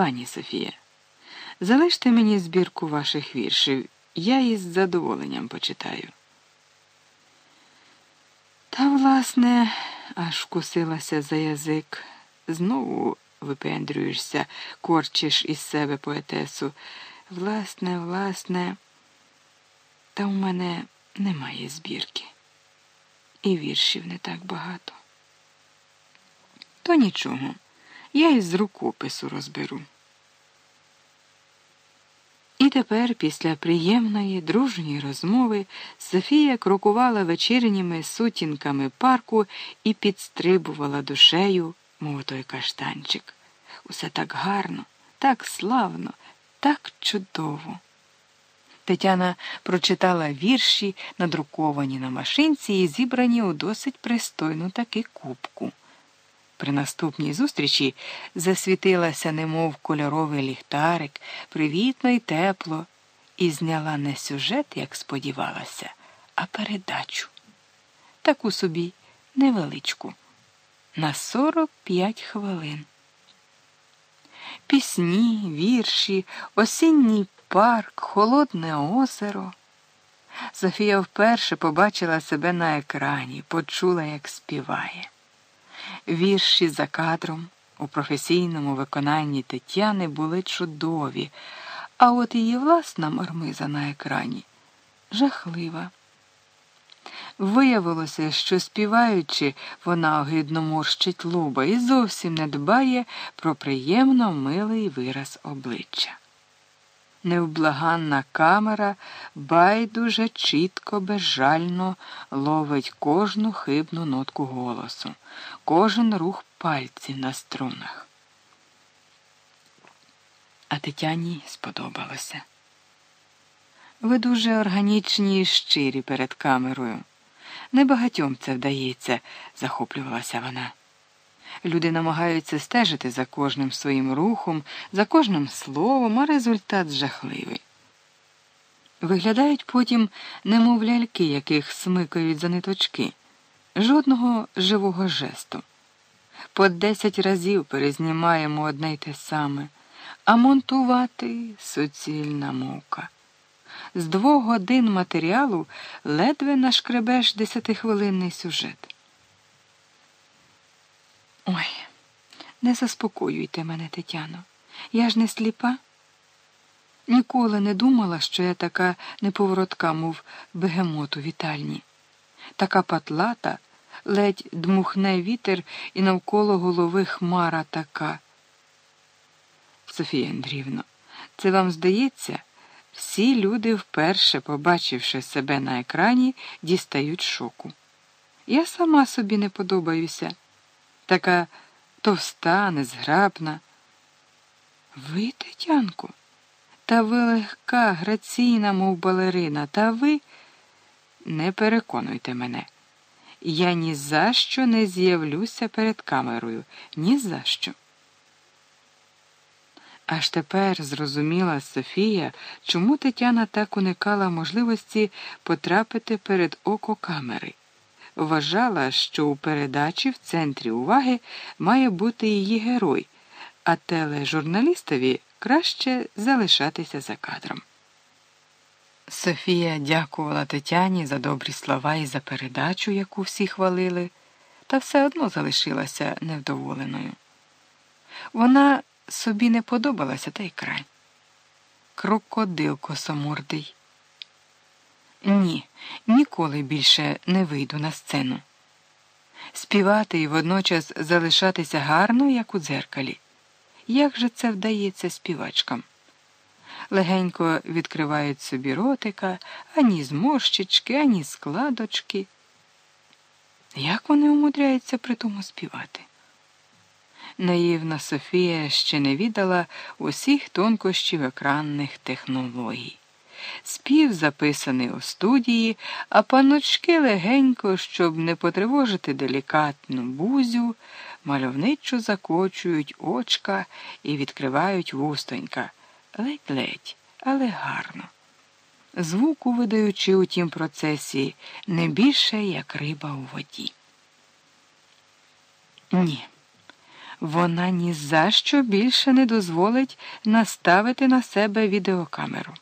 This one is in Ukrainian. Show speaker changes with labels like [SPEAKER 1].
[SPEAKER 1] Пані Софія, залиште мені збірку ваших віршів, я із задоволенням почитаю. Та, власне, аж вкусилася за язик. Знову випендрюєшся, корчиш із себе поетесу. Власне, власне, та у мене немає збірки. І віршів не так багато. То нічого, я із рукопису розберу. І тепер, після приємної, дружньої розмови, Софія крокувала вечірніми сутінками парку і підстрибувала душею, мов той каштанчик. Усе так гарно, так славно, так чудово. Тетяна прочитала вірші, надруковані на машинці і зібрані у досить пристойну таки кубку. При наступній зустрічі засвітилася, немов кольоровий ліхтарик, привітно й тепло, і зняла не сюжет, як сподівалася, а передачу. Таку собі невеличку. На 45 хвилин. Пісні, вірші, осінній парк, холодне озеро. Софія вперше побачила себе на екрані, почула, як співає. Вірші за кадром у професійному виконанні Тетяни були чудові, а от її власна мармиза на екрані жахлива. Виявилося, що співаючи, вона огидно морщить лоба і зовсім не дбає про приємно милий вираз обличчя. Невблаганна камера байдуже чітко, безжально ловить кожну хибну нотку голосу, кожен рух пальців на струнах. А Тетяні сподобалося. Ви дуже органічні і щирі перед камерою. Небагатьом це вдається, захоплювалася вона. Люди намагаються стежити за кожним своїм рухом, за кожним словом, а результат жахливий. Виглядають потім, немов ляльки, яких смикають за ниточки, жодного живого жесту. По десять разів перезнімаємо одне й те саме, а монтувати суцільна мука. З двох годин матеріалу ледве нашкребеш десятихвилинний сюжет. Ой, не заспокоюйте мене, Тетяно. Я ж не сліпа. Ніколи не думала, що я така неповоротка, мов бегемот у вітальні, така патлата, ледь дмухне вітер і навколо голови хмара така. Софія Андрівно, це вам здається, всі люди, вперше, побачивши себе на екрані, дістають шоку. Я сама собі не подобаюся така товста, незграбна. Ви, Тетянко, та ви легка, граційна, мов балерина, та ви не переконуйте мене. Я ні за що не з'явлюся перед камерою, ні за що. Аж тепер зрозуміла Софія, чому Тетяна так уникала можливості потрапити перед око камери вважала, що у передачі в центрі уваги має бути її герой, а тележурналістові краще залишатися за кадром. Софія дякувала Тетяні за добрі слова і за передачу, яку всі хвалили, та все одно залишилася невдоволеною. Вона собі не подобалася та й край. Крокодил косомордий. Ні, ніколи більше не вийду на сцену. Співати і водночас залишатися гарно, як у дзеркалі. Як же це вдається співачкам? Легенько відкривають собі ротика, ані зморщички, ані складочки. Як вони умудряються при тому співати? Наївна Софія ще не віддала усіх тонкощів екранних технологій спів записаний у студії, а паночки легенько, щоб не потривожити делікатну бузю, мальовничо закочують очка і відкривають вустонька. Ледь-ледь, але гарно. Звуку видаючи у тім процесі не більше, як риба у воді. Ні. вона ні за що більше не дозволить наставити на себе відеокамеру.